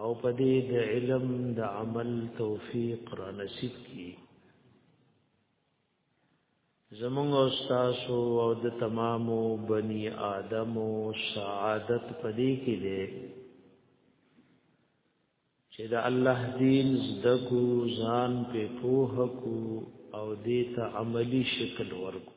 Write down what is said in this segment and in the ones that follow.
او په دې د علم د عمل توفیق را نصیب کی زمونږ استاد او د تمامو بنی آدمو سعادت پدې کې ده چې د الله دین زده کو ځان په پوهه کو او دې ته عملی شکل ورکو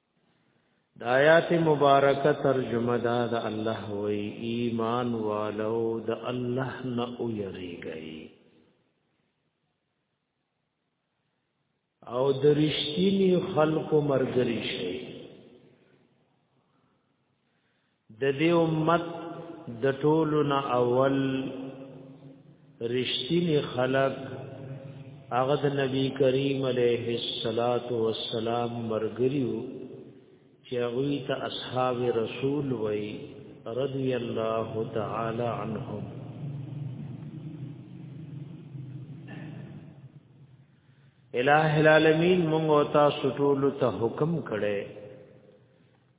د آیات مبارکه ترجمه دا د الله وی ایمان والو د الله نه او یریږي او د رښتینی خلکو مرګري شي د دې امت د ټولو نه اول رښتینی خلق هغه د نبی کریم علیه الصلاۃ والسلام مرګریو چې هغه ته اصحاب رسول وای رضی الله تعالی عنهم الہ العالمین موږ او تاسو ټول ته حکم کړي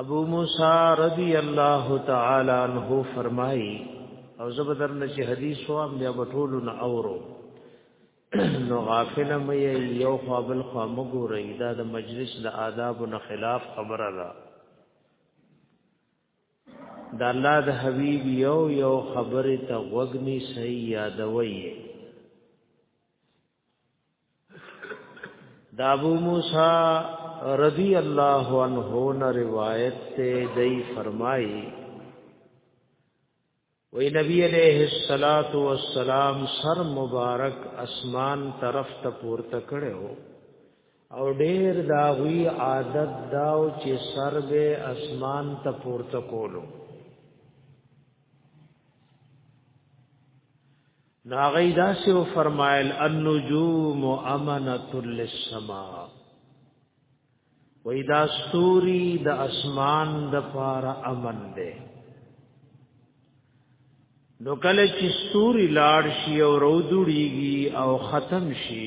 ابو موسی رضی الله تعالی عنہ فرمایي او زبدر نشي حدیث او ام بیا بټول نه اورو نو غافل مې یو خو بل خو مګورې دا د مجلس د آداب نه خلاف خبره ده د الله د حبیب یو یو خبره ته وګنی صحیح یادوي د ابو موسی رضی الله عنه نه روایت ته دی فرمایي وی نبی علیہ الصلات والسلام سر مبارک اسمان طرف ته پورته کړو او ډیر داوی عادت داو چې سر به اسمان ته پورته کولو نو هغه داسې و فرمایل النجوم امنه للسما وې دا ستوري د اسمان د پاره امن ده نو کله چې ستوري لاړ شي او رودړيږي او ختم شي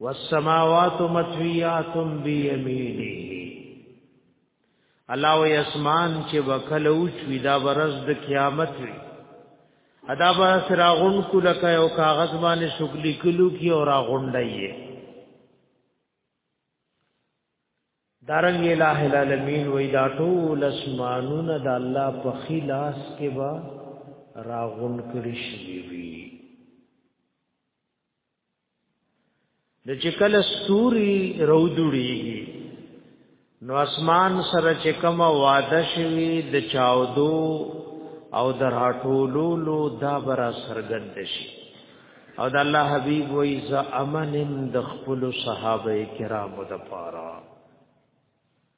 والسماوات مطویات بیمینه الله و اسمان چې وکل او شوی دا ورځ د قیامت وی ادا به سراغون کو لکه او کاغذ باندې شغلی کلو کی اور غونډایې دارنګ الہ العالمین وی دا ټول اسمانونه د الله په خلاص کې با راغون کړی شي وی د چې کله ستوري رودړيږي نو اسمان سره چې کوم واده شوي د چاودو او د راټولولو دا برا سرګند شي او د الله حبيب وای ز امنم د خپل صحابه کرامو د پاره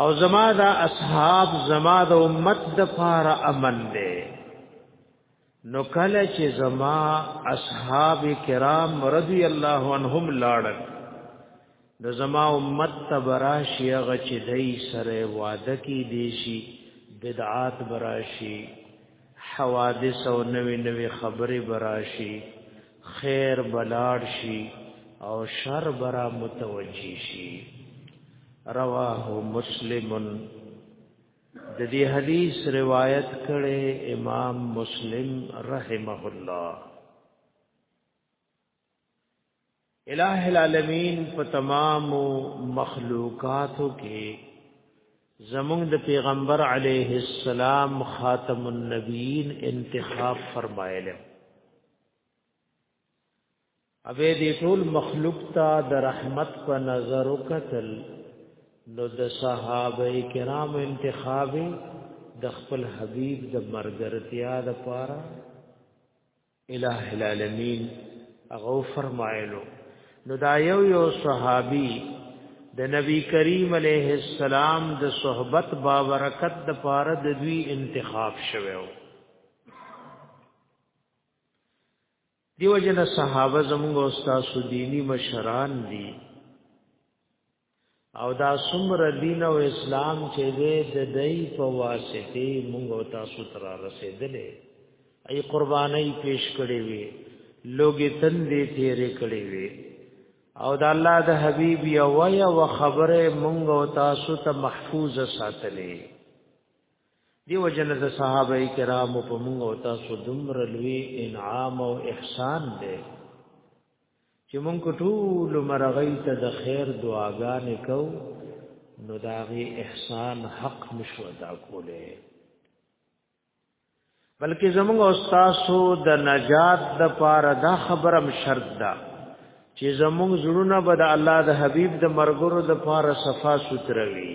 او زما دا اصحاب زما د امت د فار امن دې نو کله چې زما اصحاب کرام رضی الله عنهم لاړل د زما امت تبراشی غچ دای سره واده کی دیشی بدعات براشی حوادث او نوی نوی خبرې براشي خیر بلاړ شي او شر برا متوجي شي رواه مسلم د دې حدیث روایت کړي امام مسلم رحمه الله الہ العالمین په تمام مخلوقاتو کې زمونږ د پیغمبر علیه السلام خاتم النبیین انتخاب فرمایله اوی دې ټول مخلوق ته د رحمت په نظر وکتل نو د صحابه کرام انتخاب د خپل حبیب د مرګرتیا د پاره الہ العالمین هغه فرمایلو نو دا یو یو صحابي د نبی کریم علیه السلام د صحبت با برکت د پاره د دوی انتخاب شوو دیو جن صحابه زموږ استاد دینی مشران دي او دا سمر دین او اسلام چې دې د دای په واسطه موږ تاسو تر رسیدلې ای قربانای پیش کړې وي لوګي تن دې تیرې کړې وي او د الله د حبیب یو یا و خبره مونږ او تاسو ته محفوظ ساتلې دی وجن د صحابه کرامو په مونږ او تاسو دمر لوی انعام او احسان دی چې مونږ ټول مرغی ته د خیر دعاګانې کو نو داغي احسان حق نشو ادا کوله بلکې زموږ استادو د نجات د پاره دا خبرم شرط ده چې زموږ زړونه به د الله د حبیب د مرګرو د پاره صفا سوتروي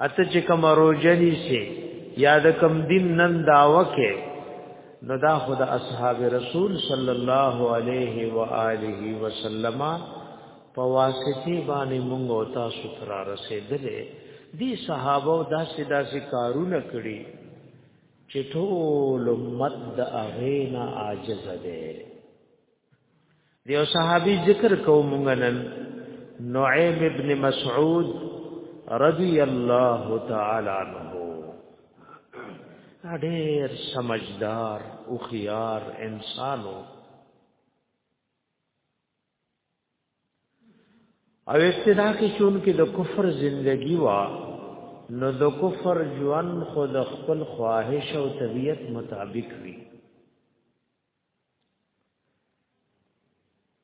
اته چې کوم روزنی سي یاد کم دین نن دا وکه نو دا خود اصحاب رسول صلی الله علیه و آله وسلم په واسطه باندې مونږ او تاسو تر رسیدلې دي صحابه دا سدا سي کارونه کړی چې ټول امت د اغینا عاجز ده دیو صحابي ذکر کوم نن نعیم ابن مسعود رضی الله تعالی عنہ ډېر سمجدار او خيار انسانو او ابتدا کې چون کې د کفر زندگی وا نو د کفر ژوند خود خپل خواهش او طبیعت مطابق وی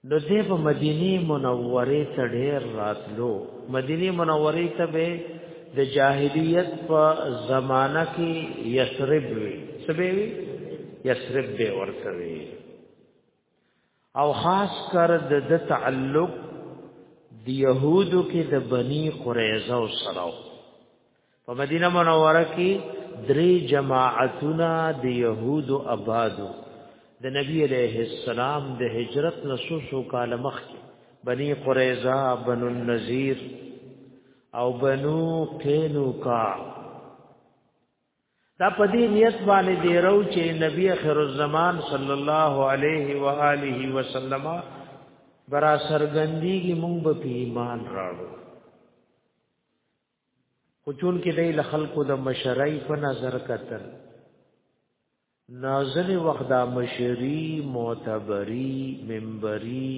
نو دې په مدینه منوره ته ډېر راتلو مدینه منوره ته به د جاهلیت په زمانہ کې یثرب وی سبه وی یثرب به ورته وی او خاص کر د تعلق د يهودو کې د بني قريظه سره په مدینه منوره کې درې جماعتونه د يهود او آبادو د نبی عليه السلام د هجرت نسوسو کال مخ کې بني قريظه بنو النذير او بنو قينوقا دا په دې نیت باندې دی راو چې نبی اخر الزمان صلی الله علیه و آله وسلم برا سرګندی کی مونږ په ایمان راړو خو چون کې دی له خلکو د مشرۍ په نظر کتل نازل وخت دا مشری معتبری منبری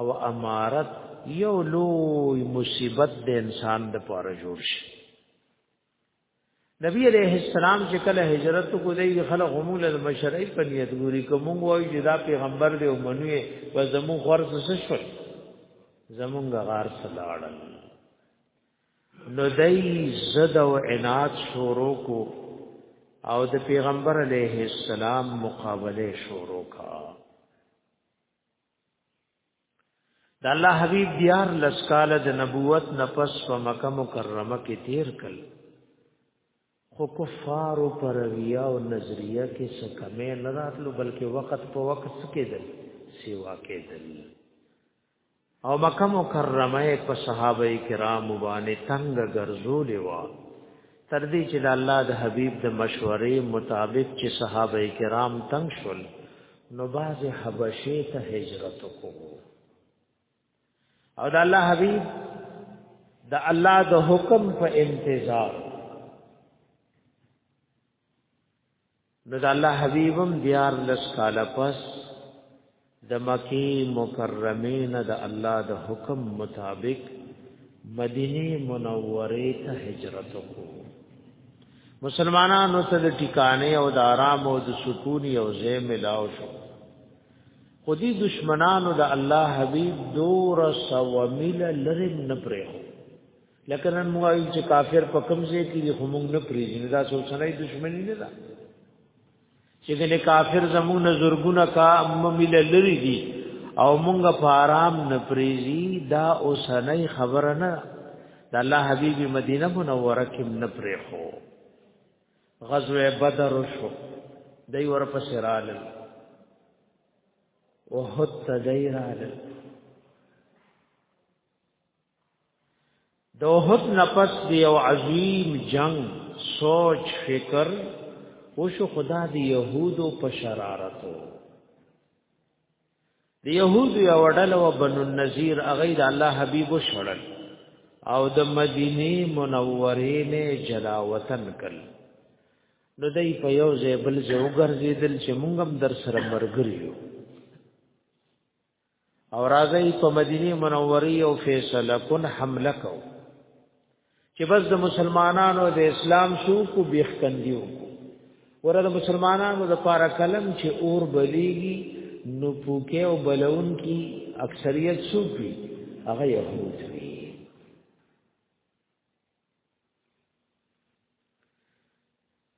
او امارت یو لوی مصیبت د انسان د پاره جوړ شي نبی علیہ السلام چې کله هجرت کو دی خلق همول المشرعی په نیت ګوري کوم وای چې دا پیغمبر دی او منوي و زمو خرص شول زمونږ غار سلاړل نو دای زد او عناد شروع کو او د پیغمبر علیہ السلام مقابله شروع کا د الله حبیب دیار لسکال د نبوت نفس په مکه مکرمه کې تیر کړ خو کفار پر ریا او نظریه کې څه کمې نه راتلو بلکې وخت په وخت کېدل سیوا کېدل او مکه مکرمه په صحابه کرام باندې تنگ ګرځولې و تر دې چې د الله د حبيب د مشورې مطابق چې صحابه کرام تنگ شول نو باز حبشه ته هجرت وکړو او د الله حبيب د الله د حکم په انتظار نو د الله حبیبم دیار لس کال پس د مکی مکرمه نه د الله د حکم مطابق مدینه منوره ته هجرت وکړو مسلمانانو ته د ټیکانه او د آرام او د سکون یو ځای ملاو شو خودی دشمنانو د الله حبیب دور سو میل لرم نه پرې لکه نن موایل چې کافر په کوم ځای کې خو موږ نه پریږدي دا سوچنای دښمنی نه ده چې ګنې کافر زموږ نظرګونه کا ممل لري دي او موږ په آرام نه پریږدي دا اوسنۍ خبره نه ده الله حبیب مدینه منوره کې نه پرې خو غزوه بدر شو دای ورپسې رااله وحد تدیرال د وحد نفس دی او عظیم جنگ سوچ فکر او شو خدا دی یهودو په شرارتو د یهودو یو ډله و بنو النذیر اغه د الله حبیب شړل او د مدینه منوره نه جلا وطن کړ نو دای په یو ځای بل ځای وګرځیدل چې مونږ هم در سره مرګ یو او راځي په مدینه منوره او فیصله کن حمله کو چې بس د مسلمانانو د اسلام شو کو بیختندیو ور د مسلمانانو د پارا کلم چې اور بلیږي نو پوکه او بلون کی اکثریت سوپی هغه يهود وی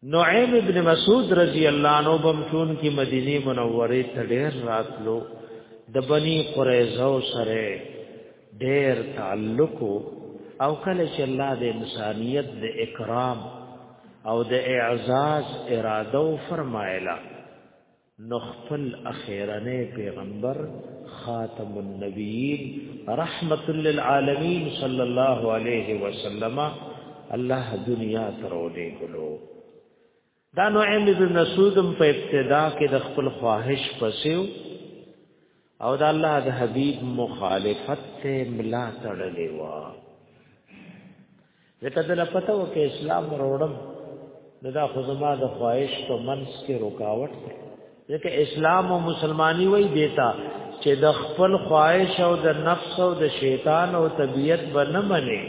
نعیم ابن مسعود رضی الله عنه بم چون کی مدینه منوره ته ډیر راتلو د بنی قریظه سره ډیر تعلق او کله چې الله د انسانیت د اکرام او د اعزاز اراده فرمایله نو خپل اخیرنې پیغمبر خاتم النبیین رحمت للعالمین صلی الله علیه وسلم الله دنیا ترولې ګلو دا نعیم بن مسعود په ابتدا کې د خپل خواهش پسیو او د الله د حبيب مخالفت ته ملا تړلې و ځکه د پته و کې اسلام وروړم نو دا خو زما د خواهش په منځ کې رکاوټ دی ځکه اسلام او مسلمانی وای دیتا چې د خپل خواهش او د نفس او د شیطان او طبیعت بنه مني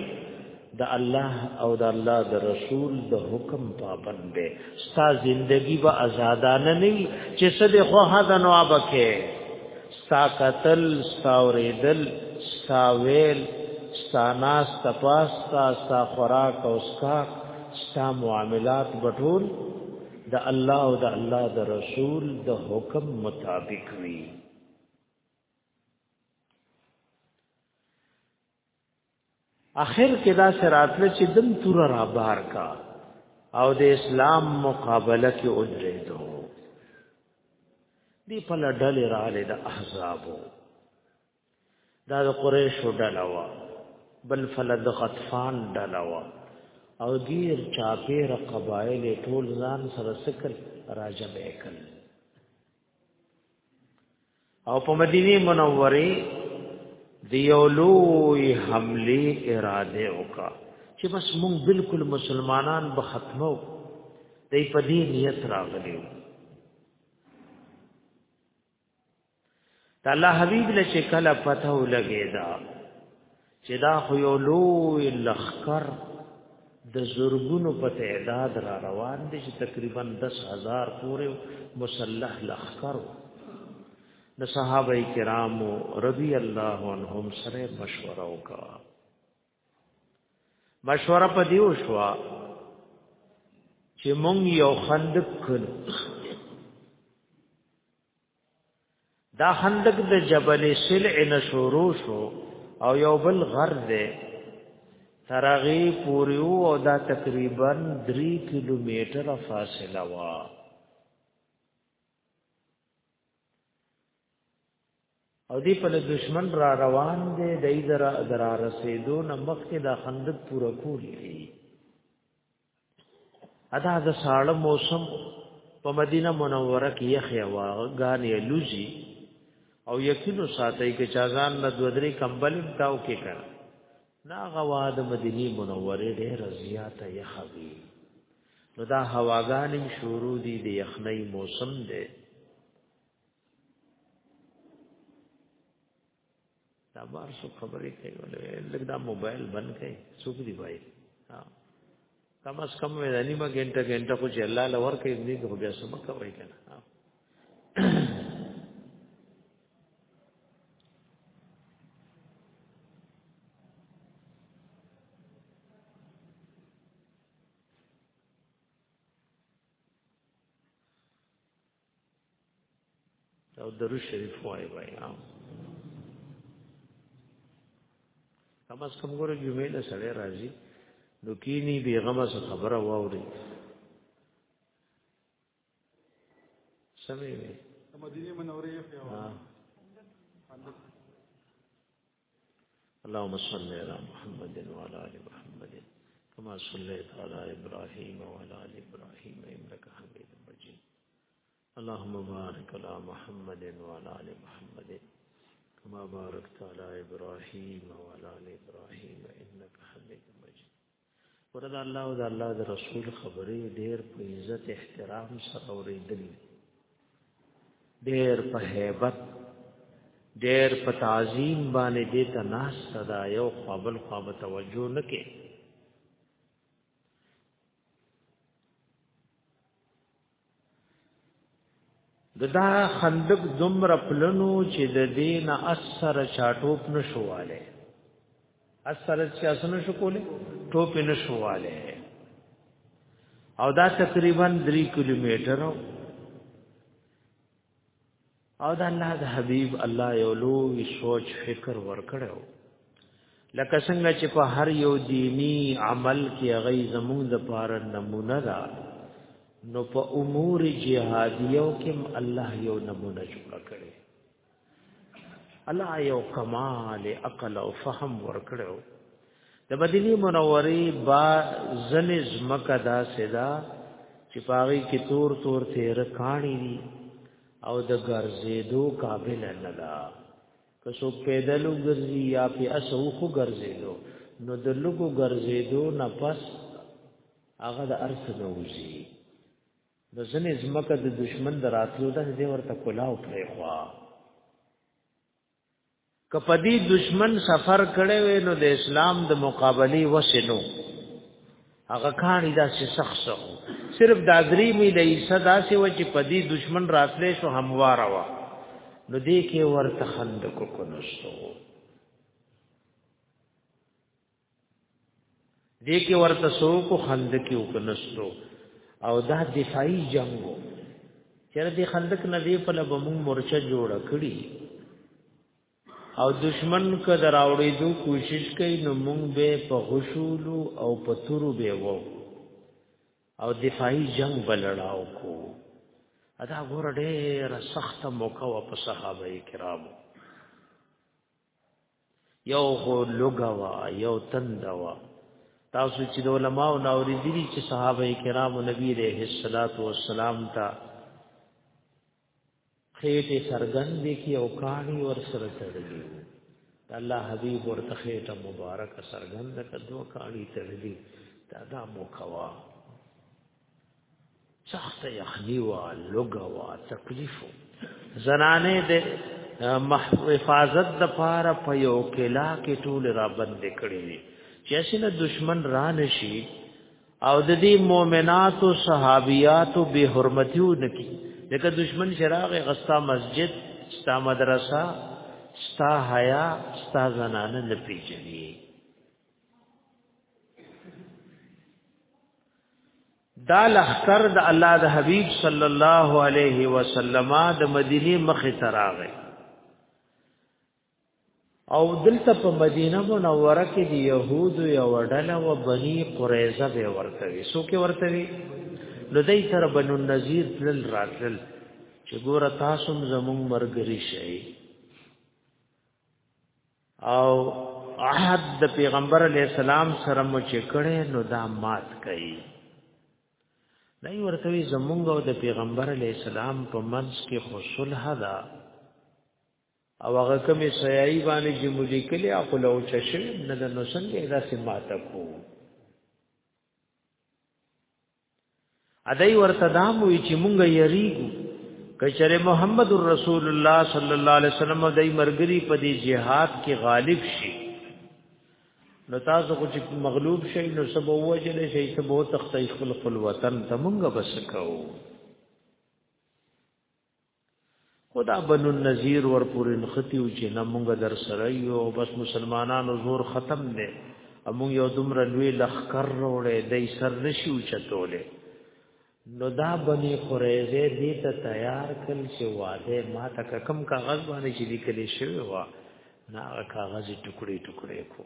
د الله او د الله د رسول د حکم پابند دی ستا زندگی به آزادانه نه وي چې څه د خو حد نو ابکه ستا قتل ستا ورېدل ستا ویل ستا ناس تپاستا ستا خوراک او ستا ستا معاملات بټول د الله او د الله د رسول د حکم مطابق وي اخر کې دا سراتله چې دم تور را بار کا او د اسلام مقابله کې ودرېدو دی په لړل را لید احزابو دا د قریشو ډلوا بل فلد غطفان ډلوا او دیر چاپیر قبایل ټول ځان سره سکر راجمع کړل او په مدینه منوره دی یو لوی حمله اراده وکا چې بس مونږ بالکل مسلمانان به ختمو دای په دې نیت راغلیو الله حبیب له شکل پته ولګی دا چې دا خو یو لوی لخر د زورګونو په تعداد را روان دي چې تقریبا 10000 پورې مسلح لخر د صحابه کرامو رضی الله عنهم سره مشوره وکړه مشوره په دیو شو چې مونږ یو خندق کړو دا خندق د جبل سلع نشورو شو او یو بل غر دی ترغی پوری او دا تقریبا 3 کیلومتر فاصله وا او دی په دشمن را روان دی د ایدرا درا رسیدو نمخ کې دا خندق پورا کولی ادا د ساړه موسم په مدینه منوره کې یخې هوا غانې لوزي او یقینو ساتي کې چاغان نه دودري کمبل تاو کې کړ نا غوا د مدینه منوره ډېر زیاته یخوي نو دا هواګانې شروع دي د یخنۍ موسم دی دا بار سو خبرې کوي ولې لګ دا موبایل بند کړي څوک دی وای کم از کم مې دانی ما ګنټه ګنټه خو چې الله لور کوي دې خو بیا سم کوي کنه او درود شریف وای وای کم از کم ګوره جمعې له سړی راځي نو کینی بیغمه څه خبره واوري سمې وي مدینه منورې یې اللهم صل على محمد وعلى ال محمد كما صليت على ابراهيم وعلى ال ابراهيم انك حميد مجيد اللهم بارك على محمد وعلى ال محمد كما باركت على ابراهيم وعلى ال ابراهيم انك حميد مجيد ورته الله او د الله د رسول خبرې ډېر په عزت احترام سره اورېدلې ډېر په hebat ډېر په تعظیم باندې دې ته ناس صدا یو قابل قاب توجه نکې ددا خندق دومره پلنو چې د دین اثر چاټوپ نشواله اثر چې اسنه شو کوله ټوپ نشواله او دا تقریبا 3 کیلومتر او د الله د حبيب الله یو لوی سوچ فکر ورکړو لکه څنګه چې په هر یو دینی عمل کې هغه زموږ د پاره نمونه ده نو په امور جهادیو کې الله یو نمونه جوړ کړي الله یو کمال عقل او فهم ورکړو د مدینه منورې با زنې زمکه دا سدا چې پاغي کې تور تور تیر کانی دي او د ګرځېدو قابل نه ده که څوک پیدل ګرځي یا په اسو خو ګرځېدو نو د لګو ګرځېدو نه پس هغه د ارث نه وځي د زنې زمکه د دشمن دراتلو د دې ورته کلاو پرې خوا کپدی دشمن سفر کړي وي نو د اسلام د مقابله وسنو هغه کاری دا چې سخت سو صرف دا درې می د عیسی داسې و چې پدی دشمن راتلې شو هموار وا نو دې کې ورته خندق کو نشو دې کې ورته سو کو خند کې وکنستو او دا دفاعي جنگو چر دې خندق نه دې په لبمون مورچه جوړ کړی او دشمن که دراوړې دو کوشش کوي نو مونږ به په غشول او په تورو به وو او دفاعي جنگ بلړاو کو ادا ګور ډېر سخت موقع و په صحابه کرامو یو خو لګوا یو تندوا تاسو چې د علماو ناوري دي چې صحابه کرام نبی عليه الصلاه والسلام ته خېټه سرګند کی او کاڼي ور سره تړلې الله حبيب ورته خېټه مبارک سرګند کدو کاڼي تړلې دا دا مو کوا سخت یخنی وا لوګا وا تکلیف زنانه د حفاظت د پاره په یو کلا کې ټول را بند کړی دي چې اسنه دشمن را نشي او د دې مؤمنات او صحابيات به حرمتي ونکي لکه دشمن شراغ غستا مسجد ستا مدرسه ستا حیا ستا زنانه نه پیژني دا لخر د الله د حبيب صلی الله علیه وسلم د مدینه مخه تراغه او دلته په مدینه منوره کې د يهودو یو ډله و بني قریظه به ورتوي سو کې ورتوي نو دای تر بنو نذیر تل راتل چې ګور تاسو زمون مرګري شي او عهد د پیغمبر علی السلام سره مو چې کړي نو دا مات کړي دای ورته زمونږ او د پیغمبر علی السلام په منځ کې خو صلح ده او هغه کومې سیاي باندې چې مو لیکلې او لو چشم نه د نو څنګه دا سماته کو ادای ورته دا موي چې مونږ یریګو کچره محمد رسول الله صلی الله علیه وسلم دای مرګری په دې جهاد کې غالب شي نو تاسو خو چې مغلوب شئ نو سبا وجل شئ سبا تختی خپل خپل وطن ته مونږ بس کوو خدا بنو النذیر ور پورې نختی او چې نه مونږ در سره یو بس مسلمانانو زور ختم دی مونږ یو دومره لوی لخر وروړې دای سر نشو چتولې نو دا بنی قریزه دې ته تیار کړ چې واده ما ته کم کاغذ باندې چې لیکل شوی و نا کاغذ ټوکړي ټوکړي کو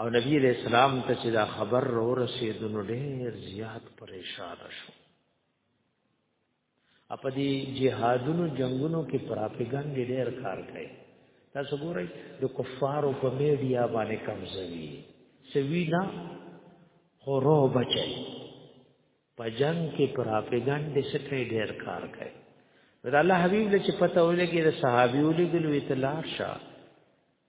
او نبی علیہ السلام ته چې دا خبر رو رسید نو ډیر زیات پریشان شو اپ دې جهادونو جنگونو کې پراپګاند ډیر کار کوي تاسو ګورئ د کفارو په میډیا باندې کمزوي سوي نه خو رو بچي په جنگ کې پراپګاند دې سټه ډیر کار کوي دا الله حبیب له چې پته ولګي د صحابي ولګي لوی تلار شه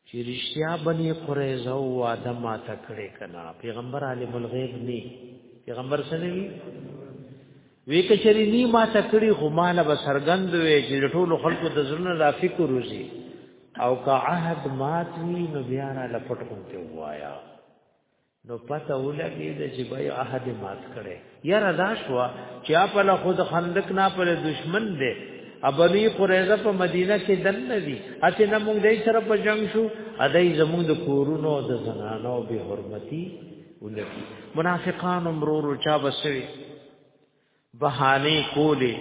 چې رښتیا بني قریظه او وعده ما تکړه کنا پیغمبر عالم الغیب ني پیغمبر سنوي وی کچری ني ما تکړه خو مال به سرګند وي چې ټول خلکو د زړه لا فکر وزي او کا عهد مات وی نو بیا را لپټ کوم ته وایا نو پته ولګي د چې بای عہد مات کړي یا رضا شو چې په له خود خندق نه پر دشمن دی ابنی قریظه په مدینه کې دن نه دي اته نه موږ دای سره په جنگ شو ادای زموږ د کورونو د زنانو به حرمتي ولګي منافقان مرور چا بسوي بهانه کولی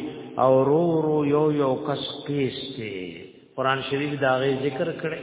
او رو رو یو یو کس پیسته قران شریف دا غي ذکر کړي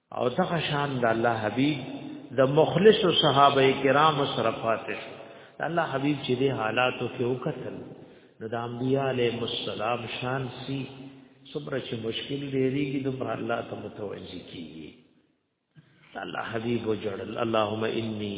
او دغه شان د الله حبیب د مخلص صحابه کرام سره فاتح الله حبیب چې د حالاتو کې وکتل نو د انبیاء علیهم السلام شان سی صبر چې مشکل ډیریږي د الله ته متوجي کیږي الله حبیب وجړل اللهم انی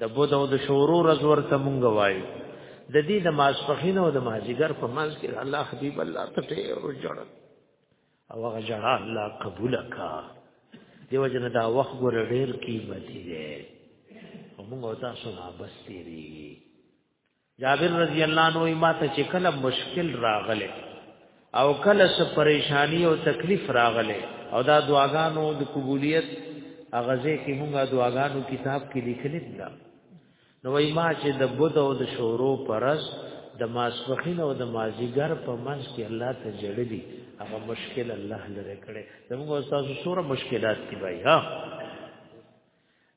د بود او د شورو رز ورته مونږ وایو د دې د ماسپخین او د مازیګر په منځ کې الله حبیب الله ته ډېر جوړ او هغه جړه الله قبول کا دیو جن دا وخت ګور ډېر قیمتي دی موږ او تاسو نه بس تیری جابر رضی الله عنه ما ته چې کله مشکل راغله او کله څه پریشانی او تکلیف راغله او دا دعاګانو د قبولیت اغازه کې موږ دعاګانو کتاب کې لیکل دي نو وای ما چې د بود او د شورو پرس د ماسوخین او د مازیګر په منځ کې الله ته جړلی هغه مشکل الله لره کړي زموږ استاد سوره مشکلات دی بھائی ها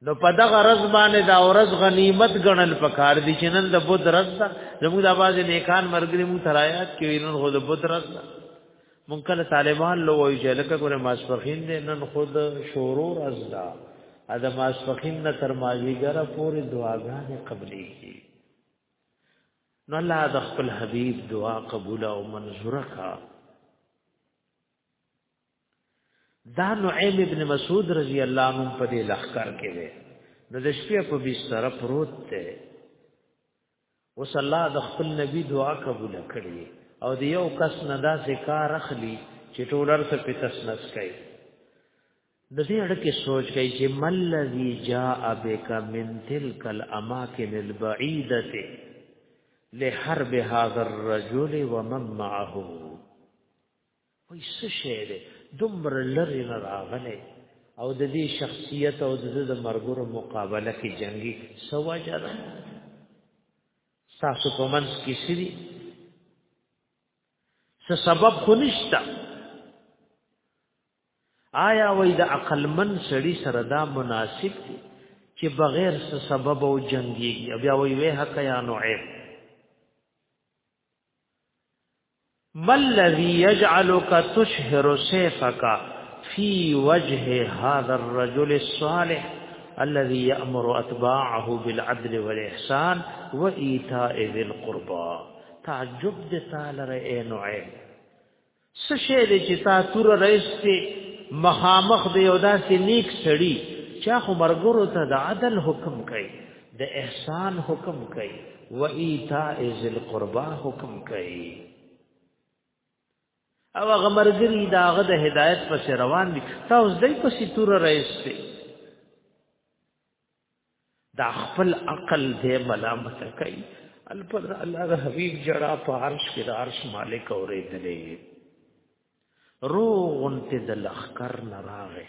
نو په دغه رز باندې دا ورځ غنیمت ګڼل پکار دي چې نن د بود رز ده زموږ د आवाज نیکان مرګري مو ترایات کې وینن خو د بود رز ده مونږ کله طالبان لو وایي چې لکه ګوره ماسپخین دې نن خود شورو رز ده ا د ماسپخین نه تر ماجیګره پورې دعاګانې قبلې کی نو الله د خپل حبیب دعا قبول او منظور کا دا نعیم ابن مسعود رضی الله عنه په دې لخر کې وي نو د شپې په بستر پروت دی اوس الله د خپل نبی دعا قبول کړي او د یو کس نه داسې کار اخلي چې ټولر څه په تسنس کوي د دې اړه کې سوچ کوي چې ملذي جاء بك من تلك الاماكن البعيده لحرب هذا الرجل ومن معه وای څه شی دی دومره لرې نه راغلی او د دې شخصیت او د د مرګورو مقابله کې جنگي سوا جره تاسو په منځ کې سری څه سبب خو نشته آیا وای د عقل من سړی سره دا مناسب دی چې بغیر څه سبب او جنگي بیا وای وه حق یا نو عیب مَلَّذِي يَجْعَلُكَ تُشْهِرُ سَيْفَكَ فِي وَجْهِ هَذَا الرَّجُلِ الصَّالِحِ الَّذِي يَأْمُرُ أَتْبَاعَهُ بِالْعَدْلِ وَالْإِحْسَانِ وَإِيتَاءِ ذِي الْقُرْبَى تعجب دې تعالی رې نوعه څه شی دی چې تا توره راېستې مخامخ د یو داسې نیک سړي چا خو مرګورو ته د عدل حکم کوي د احسان حکم کوي و ایتاء ذل قربا حکم کوي او هغه مرګري داغه د هدایت پس روان دي تاسو دای په سیتور راځي دا خپل عقل دې ملامت کوي الپر الله د حبيب جڑا په عرش کې د عرش مالک اورېدلې روغ انت د لخر نه راغې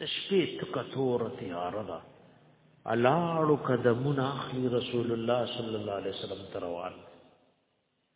د شپې تک تور تیاره ده الاړو قدمونه اخلي رسول الله صلی الله علیه وسلم تروان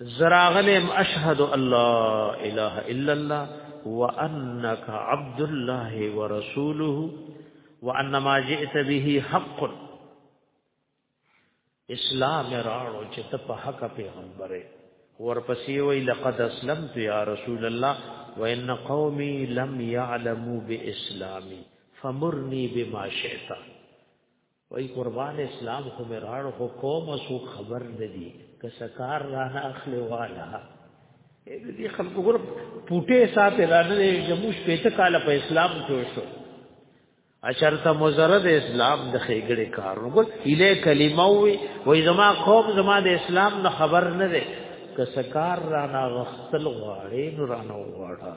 زراغلم اشهد الله اله الا الله وانك عبد الله ورسوله وان ما جئت به حق اسلام راړو چې ته په حق پیغمبره ورپسې وی لقد اسلمت یا رسول الله وان قومي لم يعلموا باسلامي فمرني بما شئت وای قربان اسلام خو مې راړ خو کوم سو خبر نه دی که سکار را نه اخلي والا دې خلکو ګور پټه صاحب را نه جموش پېته کال په اسلام کې وشو اشرته مزرد اسلام د خېګړې کار وګور اله کلمه وي وای زما قوم زما د اسلام نه خبر نه دی که سکار را نه غختل غواړي نو را نه غواړي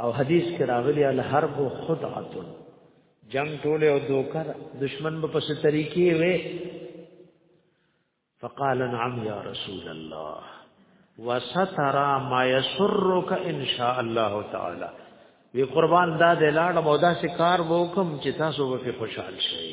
او حدیث کې راغلی الحرب خدعه جنگ ټوله او دوکر دشمن په پس طریقې وې فقال نعم یا رسول الله وسترى ما يسرك ان شاء الله تعالی وی قربان دا د لاړ مودا سي کار وکم چې تاسو به خوشحال شئ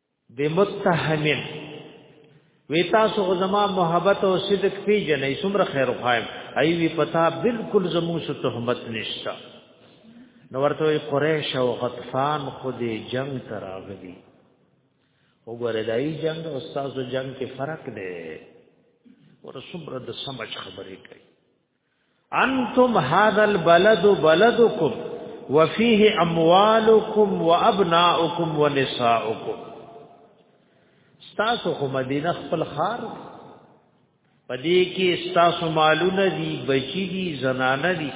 بمتهمن وی تاسو خو زما محبت او صدق پیژنې څومره خیر خوایم ای وی پتا بالکل زمو سو تهمت نشتا نو ورته قریش او غطفان خو دې جنگ تراغلی وګوره دای جنگ او استاد جنگ کې فرق دی ور څومره د سمج خبرې کوي انتم هذا البلد بلدكم وفيه اموالكم وابناؤكم ونساؤكم تاسو خو مدینه خپل خار پدې کې تاسو مالونه دي بچی دي زنانه دي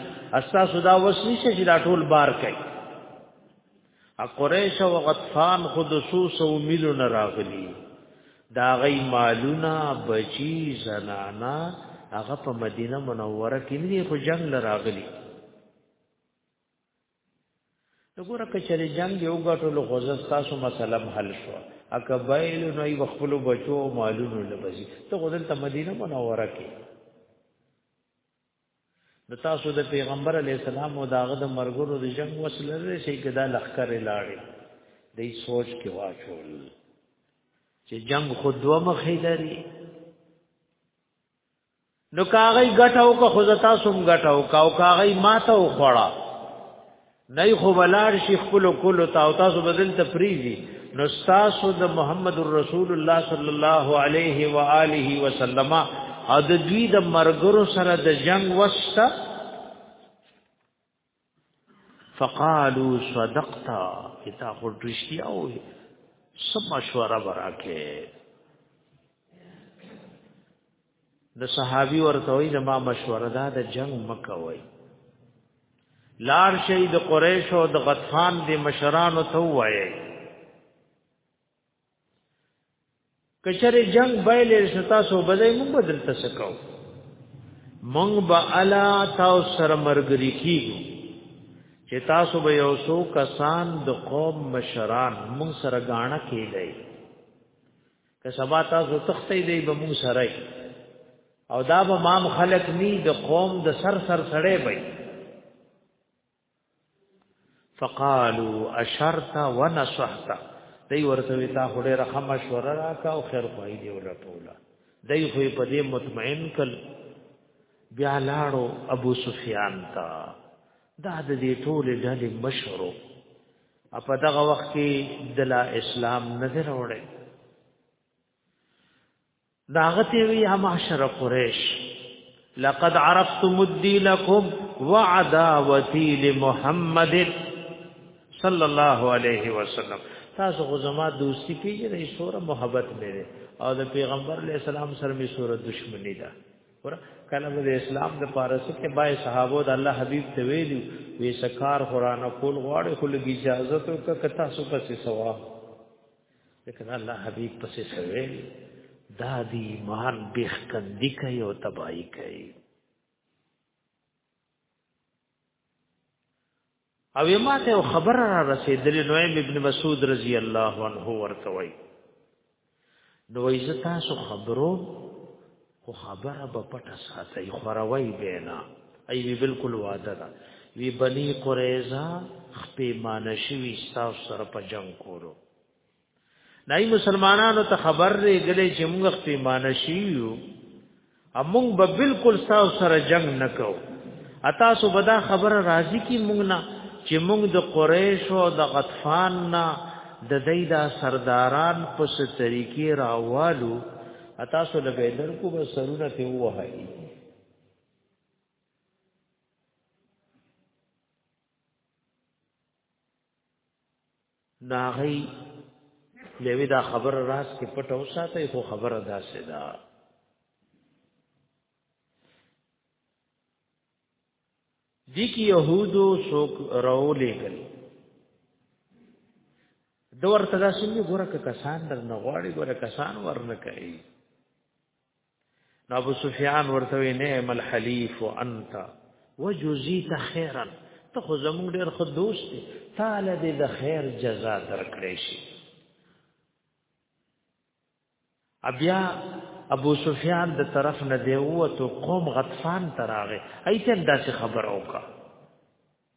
تاسو دا وسنی چې دا ټول بار کوي ا قریش او غطفان خود سو سو ملو نه راغلی دا غي مالونه بچی زنانا هغه په مدینه منوره کې نه خو جنگ لراغلی وګوره کچره جنگ یو غټول غوځه تاسو مسله حل شو اکه بایل نو ای خپل بچو مالونو لبزي ته غوډل ته مدینه منوره کې د تاسو د پیغمبر علی السلام او داغه د مرګورو د جنگ وسله لري چې کدا لخر لاړې دې سوچ کې واچول چې جنگ خود دوه مخې لري نو کاغی ګټاو که خود تاسو هم ګټاو کاو کاغی ماته وخړه نه خو بلار شي خپل کولو تا او تاسو بدل تفریزي نو تاسو د محمد رسول الله صلی الله علیه و آله وسلم او د دوی د مرګرو سره د جنگ وسته فقالوا صدقت کتا خو رښتیا او سم مشوره وراکه نو صحابي ورته وي زما مشوره ده د جنگ مکوي لار شي د قریش او د غطفان د مشرانو ته وایي کچره جنگ بایلې ستا سو بدای مونږ بدل تسکو مونږ با الا تاسو سره مرګري کیږو چې تاسو به یو سو کسان د قوم مشران مونږ سره غاڼه کیږي که سبا تاسو تختې دی به مو سره او دا به مام خلق ني د قوم د سر سر سړې وي فقالوا اشرت ونصحت دی ورته وی تا خوري رخه مشوره راکا او خیر خوای دی ولټولا دی خو په دې مطمئن کل بیا لاړو ابو سفیان تا دا د دې ټول ډلې مشرو په دغه وخت کې د لا اسلام نه دی راوړی دا هغه ته وی یا معاشر قریش لقد عرفتم الدینکم وعداوتی لمحمد صلی الله علیه وسلم تاسو غو زما دوستی پیژنې سوره محبت مې او د پیغمبر علی السلام سره مې سوره دشمنی ده ور کله د اسلام د پارسه کې بای صحابو د الله حبیب ته ویلو وی سکار قران کول غواړي خو لګي اجازه ته کتا سو پسې سوا لیکن الله حبیب پسې سوي دا دی ایمان بخکندی کوي او تباہی کوي او ما ته خبر را رسیدلې نویم ابن مسعود رضی الله عنه ورته وای نو ایزه تاسو خبرو خو خبره په پټه ساتي خوروي بینا ای وی بالکل وعده ده وی بنی قریظه خپې مانشوي تاسو سره په جنگ کولو دای مسلمانانو ته خبر لري غلې چې موږ خپل مانشي یو امون به بالکل تاسو سره جنگ نکو اتا سو بدا خبره راضی کی موږ نه چې موږ د قریش او د غطفان نه د دې دا سرداران په طریقې راوالو اتا سو لګې درکو به سرونه ته وهاي ناغي لوي دا خبر راس کې پټ او ساته خو خبره داسې ده دا. دي کې يهودو څوک راو لګل د ورته داسې ګوره کسان در نه غواړي ګوره کسان ورنه کوي نو ابو سفیان ورته وی نعم الحلیف انت وجزیت خیرا ته خو زموږ ډیر خو دوست دی تعالی دې د خیر جزا درکړې شي بیا ابو سفیان د طرف نه دی وته قوم غطفان تراغه ایته داسې خبر اوکا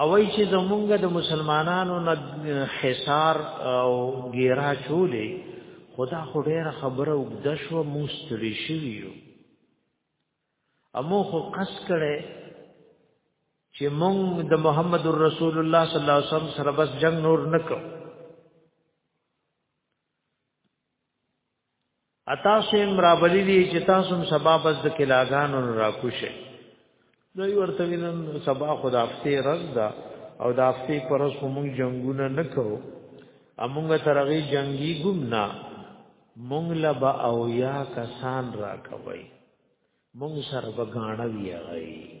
او وای چې زمونږ د مسلمانانو نه حصار او ګیرا چولې خدا خو ډېر خبره وګد شو مستړي شوی یو امو خو قص کړي چې مونږ د محمد رسول الله صلی الله علیه وسلم سره بس جنگ نور نکو اتاسو هم را بلی دی چې تاسو هم سبا بس د کلاګانو را کوشه دوی ورته وینن سبا خدا هفته رز دا او د هفته پر اوس موږ جنگونه نکو امونګه ترغی جنگی ګم نه مونږ لبا او یا کسان را کوي مونږ سره بغاڼه ویږي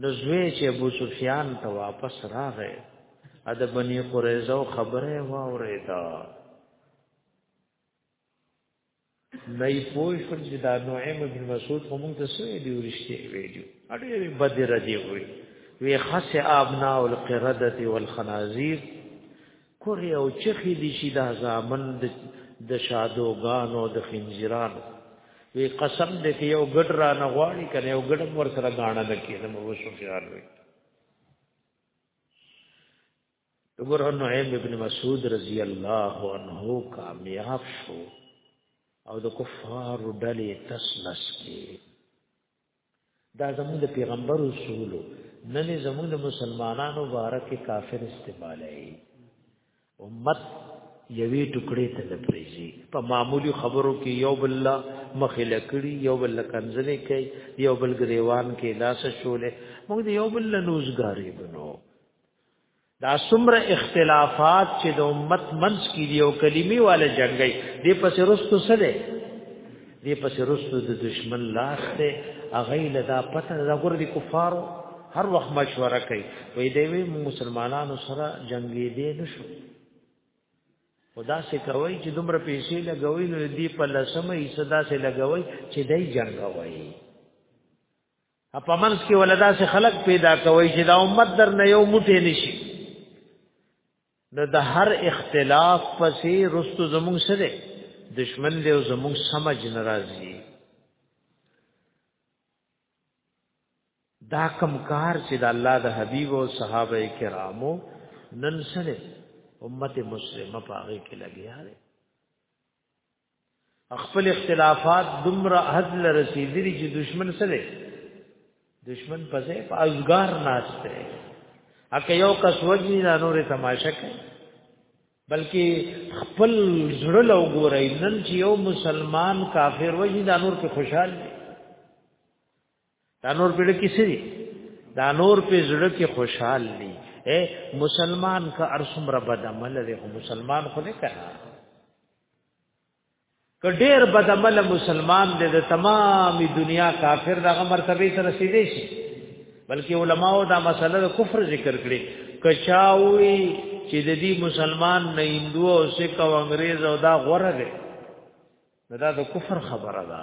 نو زوی چې ابو سفیان ته واپس راغی ا د بنی قریظه خبره واوریدا نه پوه شو چې دا نعیم بن مسعود هم ته سوې دی ورشته ویډیو اړې بدر دی وی وی خس ابناء القرده والخنازیر کورې او چخې دي شي دا ځامن د شادوګانو د خنجرانو وی قسم دې کې یو ګډ را نه غواړي کنه یو ګډ ور سره غاڼه نه کېده مو وسو خیال وي وګوره نعیم ابن مسعود رضی الله عنه کامیاب شو او د کفار ډلې تسلس کې دا زموږ د پیغمبر اصول نن زموږ د مسلمانانو بارک کافر استعمال ای امت یوی ټوکړې ته نه پریږي په معمولی خبرو کې یو بل مخې لکړي یو بل کنځلې کوي یو بل غریوان کې لاس شولې موږ یو بل نوزګاری بنو دا څومره اختلافات چې د امت منځ کې دی او کلمي والا جنگي دې پس رستو سره دې پس رستو د دشمن لاس ته اغیل دا پته دا ګور دي کفارو هر وخت مشوره کوي وې دې وی مسلمانانو سره جنگي دې نشو خدا سے کوي چې دومره پیسې لګوي نو دې په لسمه یې صدا سے لګوي چې دای جنگ وایي په منځ کې ولدا سه خلق پیدا کوي چې دا امت در نه یو موټی نشي نو د هر اختلاف پسې رستو زموږ سره دشمن دی او زموږ سمج ناراضي دا کم کار چې د الله د حبیب او صحابه کرامو نن سره امت مسلمه پاغه کې لګیا دی خپل اختلافات دمر حد لرسیدلی چې دشمن سره دشمن پځه په ازګار ناشته اکه یو کس وجنی نه نور تماشا کوي بلکې خپل زړه لو ګورای نن چې یو مسلمان کافر وجنی نه نور په خوشحال دی دا نور په لکه څه دي دا نور په زړه کې خوشحال دي اے مسلمان کا ارسم رب عمل لري خو مسلمان خو نه کړه که ډیر بد عمل مسلمان دې د تمامي دنیا کافر دغه مرتبه ته رسیدې شي بلکې علماو دا مسله د کفر ذکر کړي کچاوي چې د دې مسلمان نه هندو او سکه او انګريز او دا غره دي دا د کفر خبره ده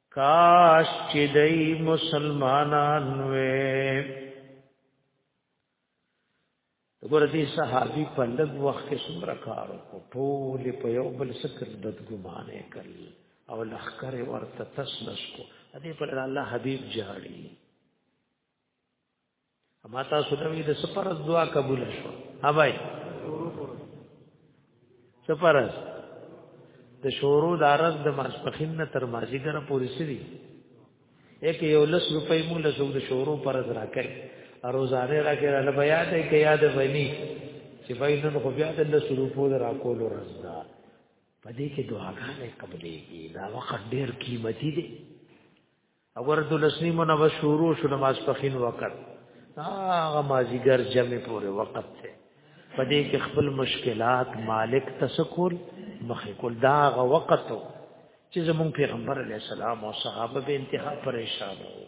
کاش چې دای مسلمانان وې وګوره دې صحابي په لږ وخت کې څومره کار وکړ ټول په یو بل سکر بدګمانه کړل او لخر ورته تسلس کو دې پر الله حبيب جاړي اما تاسو ته د سفر دعا قبول شو ها بھائی سفر د شورو د عرض د ماسپخین نه تر مازیګره پورې سری یک یو لس روپۍ مو له زوګ د شورو پر از راکې اروزانه راکې را بیا دې کې یاد ونی چې بای نن خو بیا د لس روپو را کول ورځدا پدې کې دعاګانې قبلې کې دا وخت ډېر قیمتي دی اگر دلسنی منو شروع شو نماز پخین وقت هغه مازیګر جمع پورې وقت ته پدې کې خپل مشکلات مالک تسکول مخې کول دا غ وقت چې زمون پیغمبر علی السلام او صحابه به انتها پریشان وو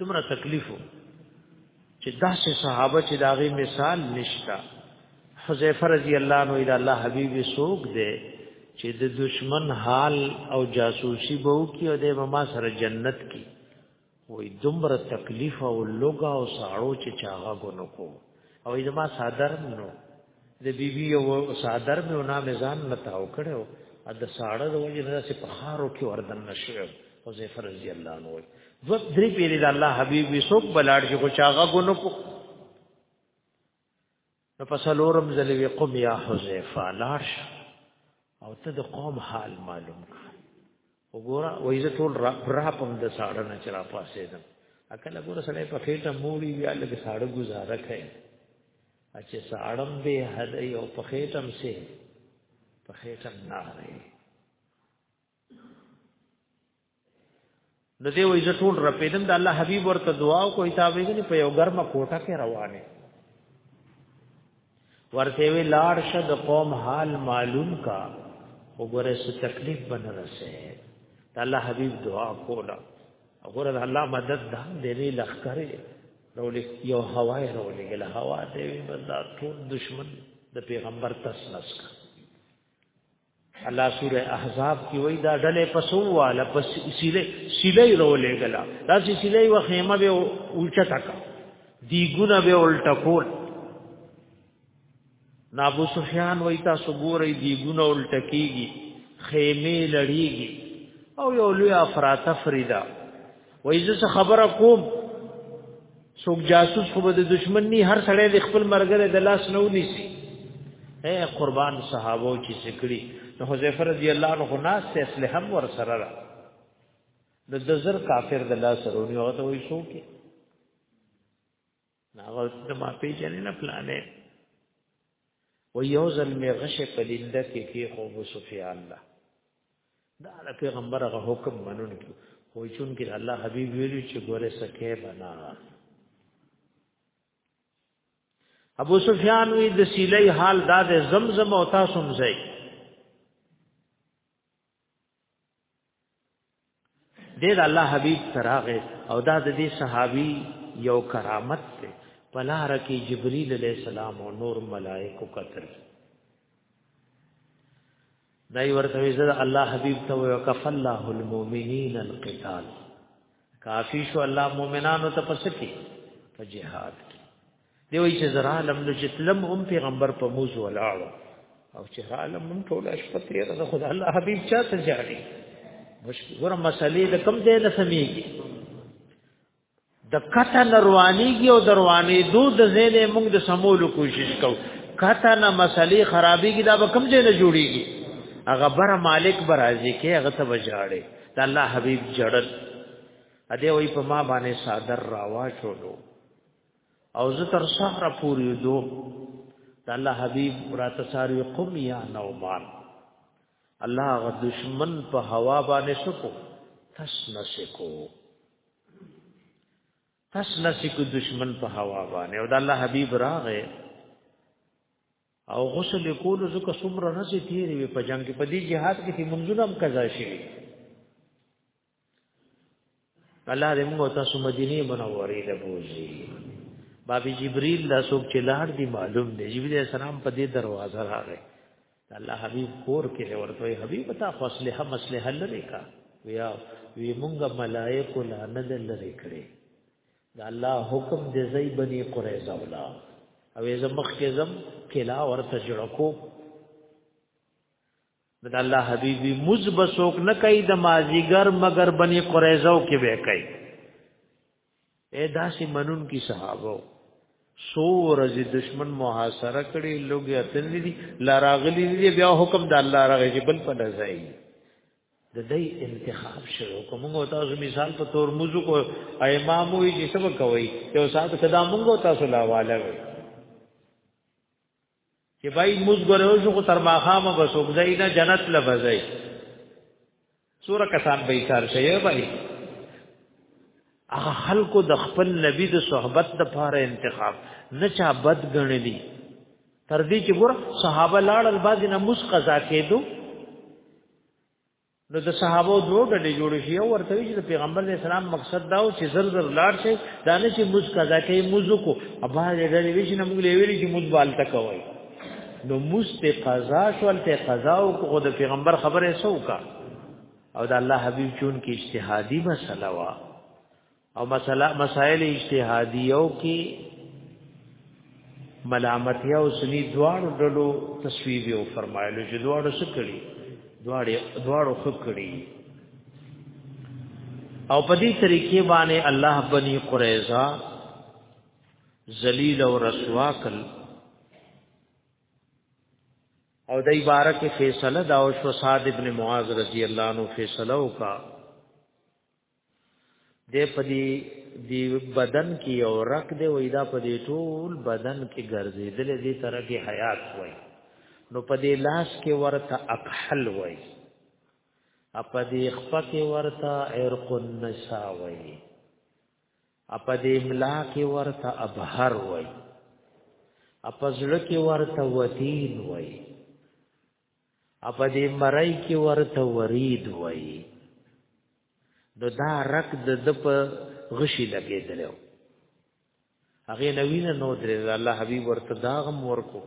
دومره تکلیف چې داسې صحابه چې داغي مثال نشتا حذیفه رضی الله عنه اله الله حبیب سوق دے چې د دشمن حال او جاسوسی بو کی او د ما سره جنت کی وې دومره تکلیف او لوګا او ساړو چې چاغه غونو کو او ایدما صادر نو د بیبي یو صادر مې ونه مې ځان لتاو کړو ا د ساړه د وجه نه سي په خارو کې وردن نشو او زیفر رضی الله عنه وي دو درې پیری د الله حبیب وسوک بلاړ چې کو چاغه ګونو کو نو پسلورم زلوی قم یا حذیفه لاش او ته د قوم حال معلوم کړ وګوره وای زه ټول را را پم د ساړه نه چر پاسې دم اکل وګوره سړی په خېټه موړي یا لږ ساړه گزاره کوي اچې ساړم به حد یو په خېټم سي په خېټم نه راي نو دی وای زه ټول را پیدم د الله حبیب ورته دعا او کوي تابې په یو ګرمه کوټه کې روانه ورته وی لار شه د قوم حال معلوم کا وګوره څه تکلیف بنه رسه ته الله حبیب دعا کولا وګوره الله مدد ده دې لخرې رولې یو هواي رولې ګل هوا دې بندا ټول دشمن د پیغمبر تس نس کا الله سوره احزاب کې وای دا ډلې پسو والا پس سیله سیله رولې غلا دا چې سیله و خیمه به الټه تکا دی ګونه به الټه کول نابو سفیان وای تاسو ګورې دی ګونه الټه کیږي خیمه لړیږي او یو لوی افراط فریدا وای زه خبره کوم څوک جاسوس خو به د دشمن نه هر سړی د خپل مرګره د لاس نه ونیسي اے قربان صحابو چې سکړي نو حذیفه رضی الله عنه ناس ته اسلحه هم ور سره را د دزر کافر د لاس رونی هغه ته وای شو کې ناغه د ما پیژنې نه پلانې و یو ځل می غش په لنده کې کې خو ابو سفیان الله دا د پیغمبر غو حکم منون کې خو چون کې الله حبیب ویلو چې ګوره سکه بنا ابو سفیان وی د سیلې حال دا د زمزم او تاسو مزای دې د الله حبيب سراغه او دا د دې صحابي یو کرامت دی پلار کې جبريل عليه السلام او نور ملائکه قتل دای ورته ویزه الله حبيب ته وکف الله المؤمنين القتال کافی شو الله مؤمنانو ته پسکی په جهاد دی وی چې زرا لم نو چې تلم هم پیغمبر په موز ولاړ او چې را لم هم ټول شپه تیر د خدای الله حبیب چا ته جاری مشکل ور مسلې د کم ځای نه سمېږي د کته نروانیږي او دروانې دو د زینې موږ د سمولو کوشش کو کته نه مسلې خرابېږي دا به کم ځای نه جوړيږي هغه بر مالک برازي کې هغه ته وجاړي د الله حبيب جړل ا دې وای په ما باندې صادر راوا چولو او زه تر سحر پورې دو د الله حبيب راته ساري قم يا نومان الله غ دشمن په هوا باندې شکو تس نسکو تس نسکو دشمن په هوا باندې او د الله حبيب راغې او غسل کول زکه څومره نه سي تیری په جنگ کې په دې جهاد کې منځونه هم قضا شي الله دې موږ تاسو مدینه منورې ته بوزي باب جبريل لا سوق چې لار دي معلوم دی جبريل السلام په دې دروازه راغی الله حبيب کور کې ورته حبيب تا فاصله مسله لري کا ویا وی مونږ ملائکه لا نه لری کړي دا الله حکم دې زئی بني قريزه ولا او زم مخ کې زم کلا ورته جوړکو د الله حبيبي مزب سوک نه کوي د مازیګر مگر بني قريزو کې به کوي اے داسې منون کی صحابه سو ورځ دشمن محاصره کړي لوګي اتل دي لاراغلي دي بیا حکم د الله راغی چې بل په لځای د دې انتخاب شوه کومه او تاسو مثال په تور موضوع کو امام وي چې سبق کوي یو ساعت کدا مونږ تاسو لا واله چې بای موږ غره شو خو تر ماخامه بس وګځای نه جنت لبځای سور کسان به ایثار شي بای هغه خلکو د خپل نبی د صحبت د پاره انتخاب نه چا بد غنلی تر دې چې ګور صحابه لاړل باز نه مس قضا کېدو نو د صحابه دوه ډلې جوړ شي او ورته چې د پیغمبر علی السلام مقصد دا و چې زر زر لاړ شي دا نه چې موږ قضا کوي موږ کو ابا دې ډلې وی چې موږ لوي چې موږ بالته کوي نو موږ ته قضا شول ته قضا او کو د پیغمبر خبره سو کا او د الله حبیب چون کې اجتهادي مسله وا او مسله مسائل اجتهادیو کې ملامتی او سنی دواړو ډلو تصویب او فرمایلو چې دواړو څه کړی دواړو دواړو خو کړی او په دې طریقې باندې الله بني قریظه ذلیل او رسوا کړ او دای بارک فیصله دا او شو صاد ابن معاذ رضی الله عنه فیصله وکړه د پدی دی بدن کې یو رق دی وای دا پدی ټول بدن کې ګرځي دل دې طرح کې حیات وای نو پدی لاس کې ورته اکحل وای اپدی خپه کې ورته عرق النساء وای اپدی ملا کې ورته ابهر وای اپزړه کې ورته وتین وای اپا دی مرائی کی ورته ورید وئی نو دا رک د د په غشي لګې درو هغه نوین نو درې الله حبیب ورته دا غم ورکو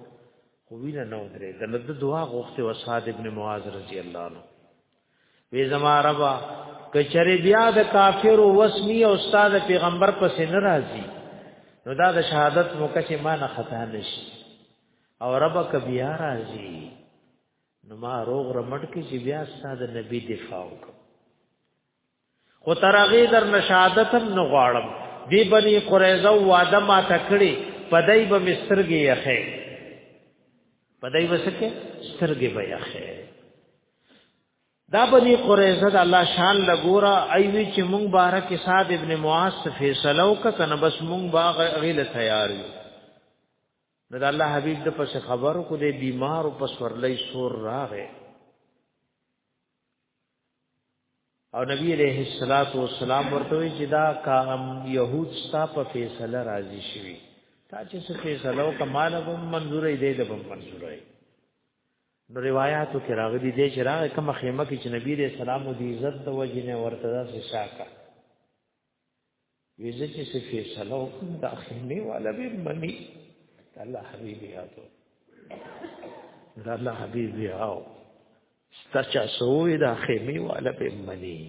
خو وین نو درې د ند دعا غوښته و صاد ابن معاذ رضی الله عنه وی زما ربا کچری بیا د کافر او وسمی او استاد پیغمبر پس ناراضی نو دا د شهادت موقع چې ما نه خطا نشي او رب کبیا راځي نو ما روغ رمټ کې چې بیا ساده نبی دفاع وکړ خو ترغه در نشادت هم نه غواړم دی بنی قریظه واده ما تکړي پدای به مسترګي یخه پدای وسکه سترګي به یخه دا بنی قریظه د الله شان لګورا ایوی چې مونږ بارک صاد ابن معاص فیصلو ک کنه بس مونږ باغ غیله تیار یو نو د الله حبيب د پس خبرو کو د بیمارو په سورلې سور راغې او نبی عليه الصلاه والسلام ورته وی چې دا کام يهود ستا په فیصله راضي شوی تا چې څه فیصله او کمال هم منزورې دی د هم منزورې نو روایتو کې راغلي دي چې راغه کوم خیمه کې چې نبی عليه السلام د عزت د وجې نه ورته دا شاکه ویزه چې څه فیصله وکړم دا خیمه والا به منی الله حبیب یادو دا الله حبیب یاو ستچا سوې دا خیمه والا به منی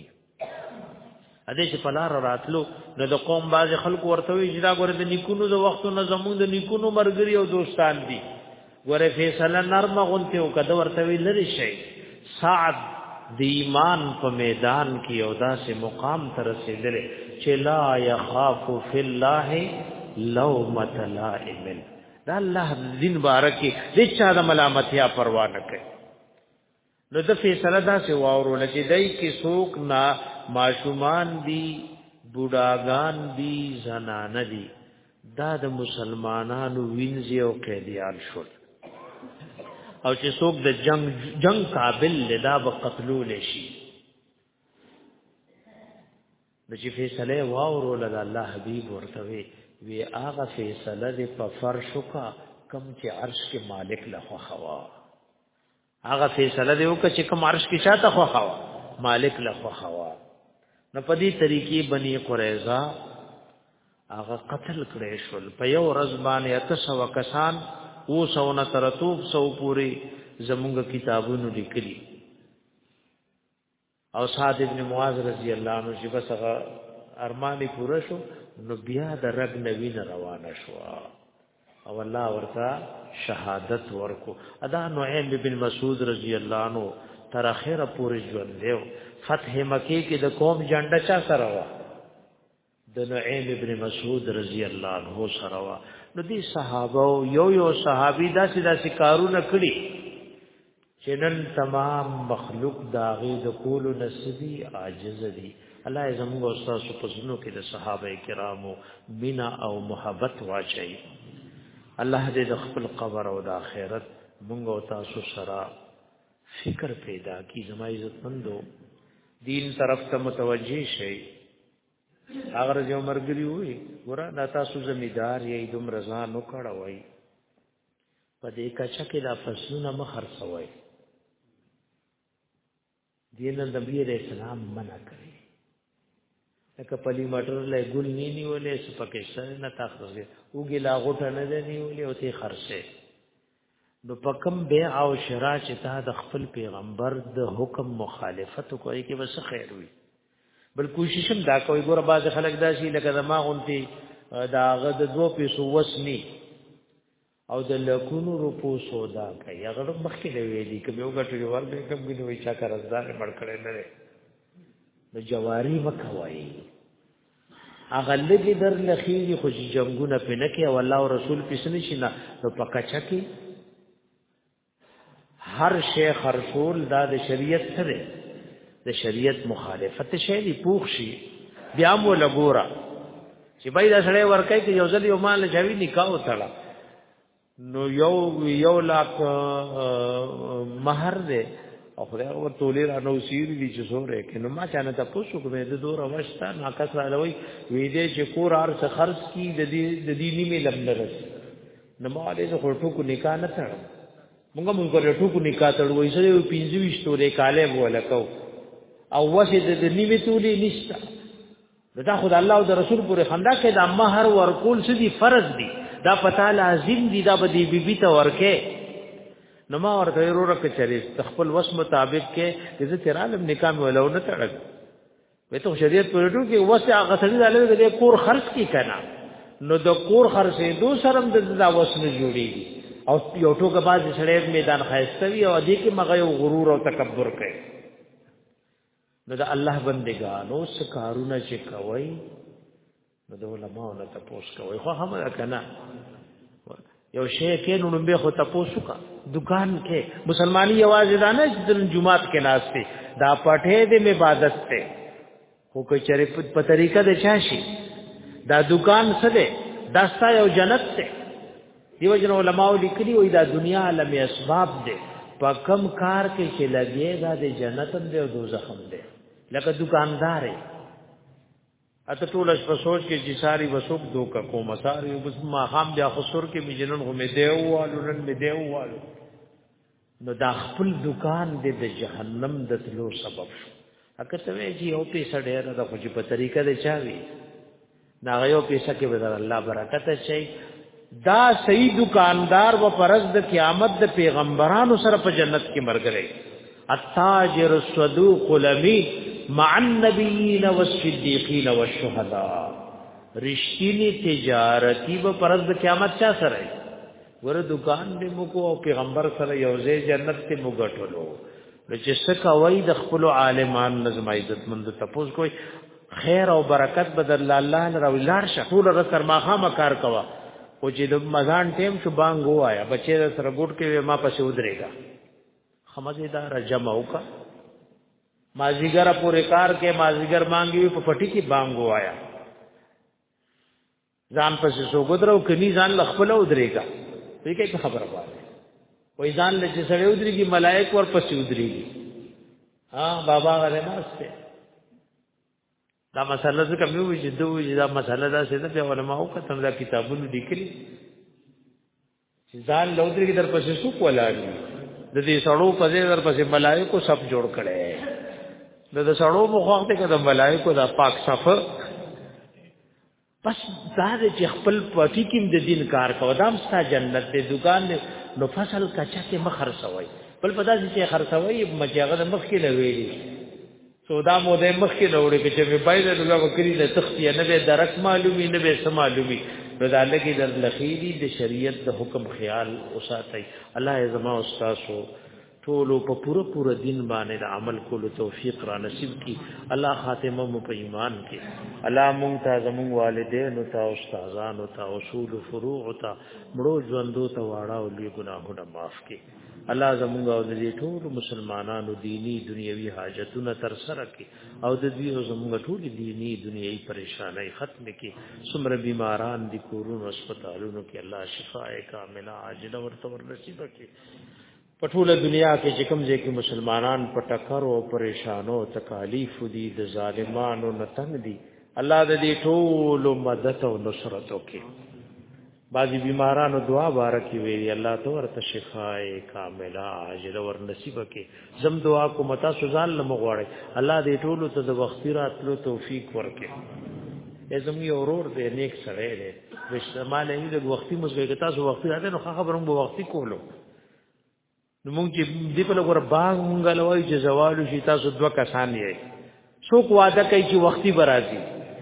ا دې چې پلار راتلو نو د قوم باز خلکو ورته وی چې دا ګوره د نیکونو د وختو نه زمونږ د نیکونو مرګري او دوستان دي ګوره فیصله نرمه غونته او کده ورته وی لری شي سعد د ایمان په میدان کې یو داسې مقام ته رسیدلی چې لا یخاف فی الله لومۃ لائم دا الله دین بارکه د چا د ملامتیا پروا نه کوي نو د فیصله دا سه واورو لکه دای کی سوک نا ماشومان دی بوډاګان دی زنان دی دا د مسلمانانو وینځي او قیدیان شول او چې څوک د جنگ جنگ قابل لدا به قتلول شي د چې فیصله واورو لږ الله حبیب ورته وی وی هغه فیصله د په فرشو کا کم چې عرش کې مالک له خوا هغه فیصله دی وکړه چې کوم عرش کې چاته خو خوا مالک له خو خوا نو په دې طریقې بني قریظه هغه قتل کړي شول په یو ورځ باندې اتسو کسان او سونه ترتوب سو پوری زمونږ کتابونو لیکلي او سعد ابن معاذ رضی الله عنه چې بس هغه ارمان پوره شو نو بیا د رګ نوین روانه شو او الله ورته شهادت ورکو ادا نعیم بن مسعود رضی الله عنه تر اخره پورې ژوند دیو فتح مکی کې د قوم جنډه چا سره و د نعیم ابن مسعود رضی الله عنه سره وا نو دي صحابه یو یو صحابي داسې داسې کارونه کړی چې نن تمام مخلوق داغه د کول نسبی عاجز دي الله زموږ استاد په زنو کې د صحابه کرامو بنا او محبت واچي الله دې د خپل قبر او د آخرت موږ او تاسو سره فکر پیدا کی زما عزت مندو دین طرف ته متوجه شئ هغه یو مرګري وي ګور دا تاسو زمیدار یې دوم رضا نو کړه وای په دې کچا کې دا فصلونه مخر سوای دین نبی علیہ السلام منع کړی لکه پلی مټر له ګل نی نیولې سپکه سره نه تاخذ وګی لا غټه نه دی نیولې او تی خرسه نو په کوم بيع او شراء چې تا د خپل پیغمبر د حکم مخالفت کوي کې بس خیر وي بل کوشش هم دا کوي ګوره باز خلک دا شي لکه زما غونتي دا غد د دوه پیسو وسني او د لکونو روپو سودا کوي هغه مخکې نه ویلي کوم یو غټي ور به کوم کې وي چې قرضدار مړ کړي نه نو جواری وکوي هغه لګي در لخيږي خو چې جنگونه په نه کې او الله او رسول پسنه شي نه نو پکا چکی هر شی خرصول دا د شریعت سره د شریعت مخالفت شی دی پوښ شي بیا مو لګورا چې بای دا سړی ورکای کې یو ځل یو مال جوی نکاح وتړه نو یو یو لاک مہر دے او خدای او تولې را نو سیر دي چې سورې کې نو ما چانه ته پوښو کومه د دور اوښتا ناقص را لوي وې دې چې کور ار څه خرج کی د دې د دې نیمه لمدرس نو ما دې خو ټکو نکاح نه تړ موږ موږ له ټکو نکاح تړ وې سره یو پینځوي شتورې کاله بوله کو او وسه د نیمه تولې نشتا دا خدای الله او د رسول پورې خندا کې دا مہر ورکول څه دي فرض دي دا پتا لازم دي دا به دی بیبي ته ورکه نو ما ورته وروره کې چری خپل وس مطابق کې چې زه تیر عالم نکاح مې ولو نه تړل وې ته شریعت پورې ټو کې وس هغه سړي دالو دې کور خرج کی کنه نو د کور خرڅې دو سرم د دا وس نه جوړیږي او یو ټوګه باز سړی میدان خایستوي او دې کې مغه غرور او تکبر کوي نو د الله بندګانو سکارونه چې کوي نو د علماء نه تاسو کوي خو هم کنه یو شی کې نو به خو تاسو کا دکان کې مسلمانی आवाज دا نه چې د جمعات کې ناشته دا پټه دې عبادت ته خو که چرې په طریقه د چاشي دا دکان څه ده دا ستا یو جنت ته دیو جن علماء لیکلی وای دا دنیا علم اسباب ده په کم کار کې چې لګي دا د جنت هم دی او دوزخ هم دی لکه دکاندار اته ټول په سوچ کې چې ساری وسوک دوک کوم ساری بس ما خام بیا خسر کې مجنن غو مې دیوالو نن مې دیوالو نو دا خپل دکان دې د جهنم د تلو سبب شو اکه ته وی چې یو پیسه ډیر د خوشی په طریقه دې چاوي دا یو پیسه کې به الله برکت شي دا صحیح دکاندار و پرز د قیامت د پیغمبرانو سره په جنت کې مرګري التاجر الصدوق لمی مع النبیین والصدیقین والشهداء رشتینی تجارتی و پرز د قیامت چا سره ور دکان دې موکو او پیغمبر سره یو ځای جنت ته موګټلو نو چې څه کوي د خپل عالمان نظم عزت مند تپوس کوي خیر او برکت بدل الله لره ولار شکول را سر ما خامه کار کوا او چې د مزان ټیم شو بانګ وایا بچی را سره ګډ کې ما پسې ودرېګا خمزیدار جمع وکا مازیګر پورې کار کې مازیګر مانګي په پټي کې بانګ وایا ځان پسې سو ګدرو کني ځان لخپل او درېګا دې کې خبره وایي وې ځان له چې سړی ودرېږي ملائک ور پسې ودرېږي ها بابا غره ناشته دا مسله څه کومې وي چې دوی دا مسله دا څه ده علماء او کتم دا کتابونه لیکلي چې ځان لودري در پسې سوق ولاړي د دې سړو په دې در پسې ملائکو صف جوړ کړي د دې سړو په وخت کې د ملائکو د پاک صف بس دا چې خپل پټی کې د دین کار کوي دا مستا جنت دې دکان دې نو فصل کچا کې مخر سوي بل پدا چې خرڅوي مجاغه مخ کې لوي څو دا مو د مخ کې نوړې کې چې په پایله دغه وکړي د تختی نه به درک معلومي نه به سم معلومي نو دا لګي در لخيري د شریعت د حکم خیال اوساتای الله ای زما استادو ټولو په پوره پوره دین باندې د عمل کولو توفیق را نصیب کی الله خاتمه مو په ایمان کې الله مونږ ته زموږ والدین او تا استادان او تا اصول فروع او تا مړو ژوندو ته واړه او لوی ګناهونه معاف کړي الله زموږ او د دې ټول مسلمانانو دینی دنیوي حاجتونه تر سره کړي او د دې او زموږ ټول دینی دنیوي پریشانای ختم کړي څومره بیماران دي کورونو هسپتالونو کې الله شفاء کامله عاجله ورته ورنصیب کړي په ټوله دنیا کې چې کوم ځای کې مسلمانان په ټکر او پریشانو تکالیف دي د ظالمانو نتنګ دي الله د دې ټول مدد او نصرت وکړي بعضی بیمارانو دعا بارکی ویلی الله تو ورته شفای کامله عاجله ور نصیب کې زم دعا کو متا سوزان لمغواړي الله دې ټولو ته د وخت راتلو توفیق ورکړي ازم یو ورور دې نیک سره دې د شمال نه د وختي مزګه تاسو وختي راځي نو خبرم به وختي کولو نو مونږ چې دې په لګور باغ مونږ لوي چې زوال شي تاسو دوه کسان یې څوک وعده کوي چې وختي برازي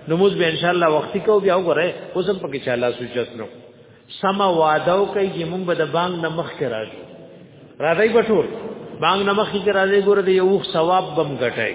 نو موږ به ان شاء الله وختي کو بیا وګوره اوس هم پکې چاله سوچت نو سما وعده کوي چې مونږ به د بانګ نه مخ کې راځو راځي بټور بانګ نه مخ کې راځي ګوره دې یو ثواب بم ګټای